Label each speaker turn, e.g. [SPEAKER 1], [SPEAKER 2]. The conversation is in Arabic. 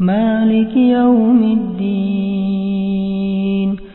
[SPEAKER 1] مالك يوم الدين